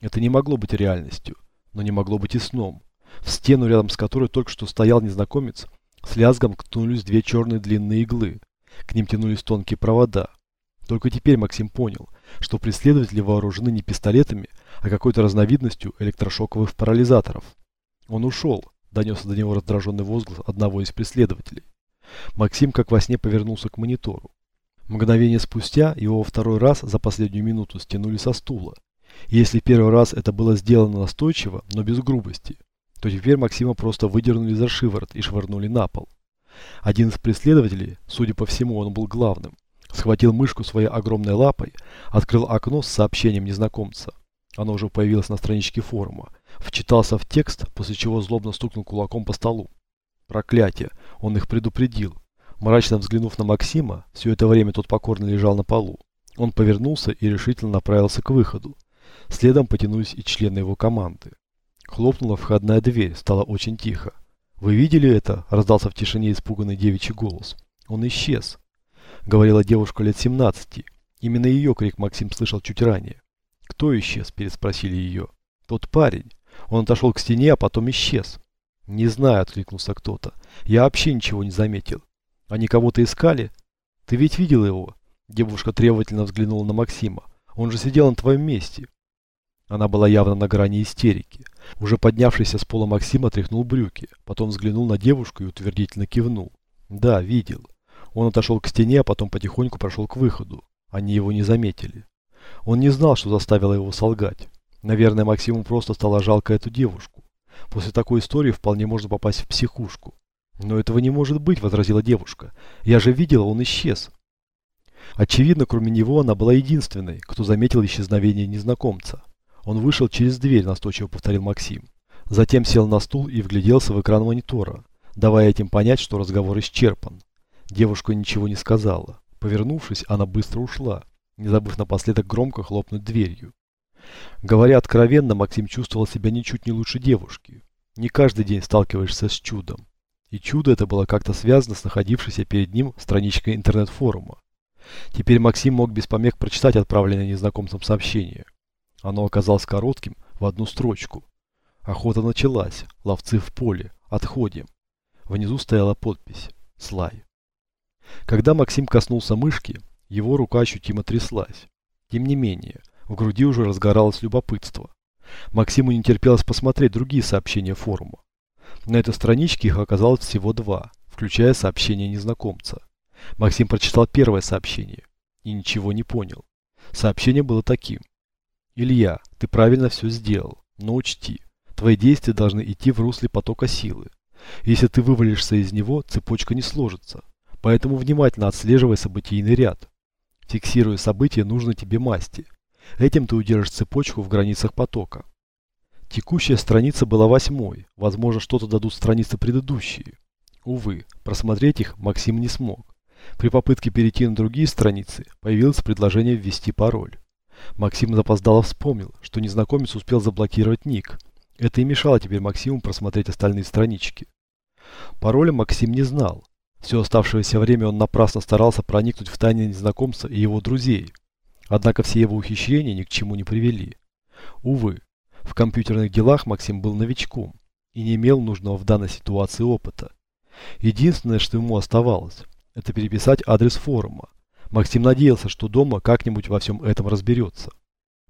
Это не могло быть реальностью, но не могло быть и сном. В стену, рядом с которой только что стоял незнакомец, с лязгом ткнулись две черные длинные иглы. К ним тянулись тонкие провода. Только теперь Максим понял, что преследователи вооружены не пистолетами, а какой-то разновидностью электрошоковых парализаторов. Он ушел, донесся до него раздраженный возглас одного из преследователей. Максим как во сне повернулся к монитору. Мгновение спустя его во второй раз за последнюю минуту стянули со стула. И если первый раз это было сделано настойчиво, но без грубости, то теперь Максима просто выдернули за шиворот и швырнули на пол. Один из преследователей, судя по всему он был главным, схватил мышку своей огромной лапой, открыл окно с сообщением незнакомца. Оно уже появилось на страничке форума. Вчитался в текст, после чего злобно стукнул кулаком по столу. Проклятие, он их предупредил. Мрачно взглянув на Максима, все это время тот покорно лежал на полу. Он повернулся и решительно направился к выходу. Следом потянулись и члены его команды. Хлопнула входная дверь, стало очень тихо. «Вы видели это?» – раздался в тишине испуганный девичий голос. «Он исчез», – говорила девушка лет 17. Именно ее крик Максим слышал чуть ранее. «Кто исчез?» – переспросили ее. «Тот парень. Он отошел к стене, а потом исчез». «Не знаю», – откликнулся кто-то. «Я вообще ничего не заметил. Они кого-то искали? Ты ведь видел его?» Девушка требовательно взглянула на Максима. «Он же сидел на твоем месте». Она была явно на грани истерики. Уже поднявшийся с пола Максим отряхнул брюки, потом взглянул на девушку и утвердительно кивнул. Да, видел. Он отошел к стене, а потом потихоньку прошел к выходу. Они его не заметили. Он не знал, что заставило его солгать. Наверное, Максиму просто стало жалко эту девушку. После такой истории вполне можно попасть в психушку. Но этого не может быть, возразила девушка. Я же видела, он исчез. Очевидно, кроме него она была единственной, кто заметил исчезновение незнакомца. Он вышел через дверь, настойчиво повторил Максим. Затем сел на стул и вгляделся в экран монитора, давая этим понять, что разговор исчерпан. Девушка ничего не сказала. Повернувшись, она быстро ушла, не забыв напоследок громко хлопнуть дверью. Говоря откровенно, Максим чувствовал себя ничуть не лучше девушки. Не каждый день сталкиваешься с чудом. И чудо это было как-то связано с находившейся перед ним страничкой интернет-форума. Теперь Максим мог без помех прочитать отправленное незнакомцам сообщение. Оно оказалось коротким, в одну строчку. Охота началась. Ловцы в поле. Отходим. Внизу стояла подпись. Слай. Когда Максим коснулся мышки, его рука ощутимо тряслась. Тем не менее, в груди уже разгоралось любопытство. Максиму не терпелось посмотреть другие сообщения форума. На этой страничке их оказалось всего два, включая сообщение незнакомца. Максим прочитал первое сообщение и ничего не понял. Сообщение было таким. Илья, ты правильно все сделал, но учти, твои действия должны идти в русле потока силы. Если ты вывалишься из него, цепочка не сложится. Поэтому внимательно отслеживай событийный ряд. Фиксируя события нужно тебе масти. Этим ты удержишь цепочку в границах потока. Текущая страница была восьмой. Возможно, что-то дадут страницы предыдущие. Увы, просмотреть их Максим не смог. При попытке перейти на другие страницы появилось предложение ввести пароль. Максим запоздало вспомнил, что незнакомец успел заблокировать ник. Это и мешало теперь Максиму просмотреть остальные странички. Пароля Максим не знал. Все оставшееся время он напрасно старался проникнуть в тайны незнакомца и его друзей. Однако все его ухищрения ни к чему не привели. Увы, в компьютерных делах Максим был новичком и не имел нужного в данной ситуации опыта. Единственное, что ему оставалось, это переписать адрес форума, Максим надеялся, что дома как-нибудь во всем этом разберется.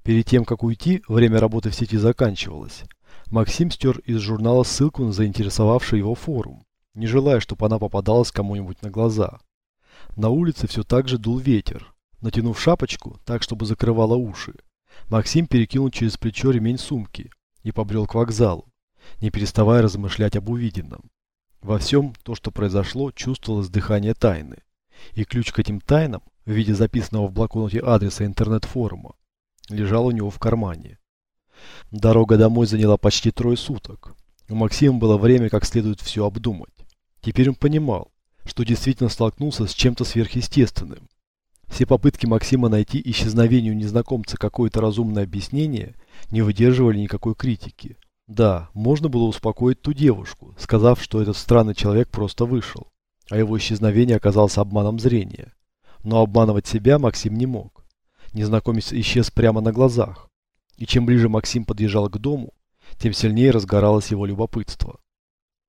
Перед тем, как уйти, время работы в сети заканчивалось. Максим стер из журнала ссылку на заинтересовавший его форум, не желая, чтобы она попадалась кому-нибудь на глаза. На улице все так же дул ветер. Натянув шапочку, так, чтобы закрывала уши, Максим перекинул через плечо ремень сумки и побрел к вокзалу, не переставая размышлять об увиденном. Во всем то, что произошло, чувствовалось дыхание тайны. И ключ к этим тайнам, в виде записанного в блокноте адреса интернет-форума, лежал у него в кармане. Дорога домой заняла почти трое суток. У Максима было время как следует все обдумать. Теперь он понимал, что действительно столкнулся с чем-то сверхъестественным. Все попытки Максима найти исчезновению незнакомца какое-то разумное объяснение не выдерживали никакой критики. Да, можно было успокоить ту девушку, сказав, что этот странный человек просто вышел а его исчезновение оказалось обманом зрения. Но обманывать себя Максим не мог. Незнакомец исчез прямо на глазах. И чем ближе Максим подъезжал к дому, тем сильнее разгоралось его любопытство.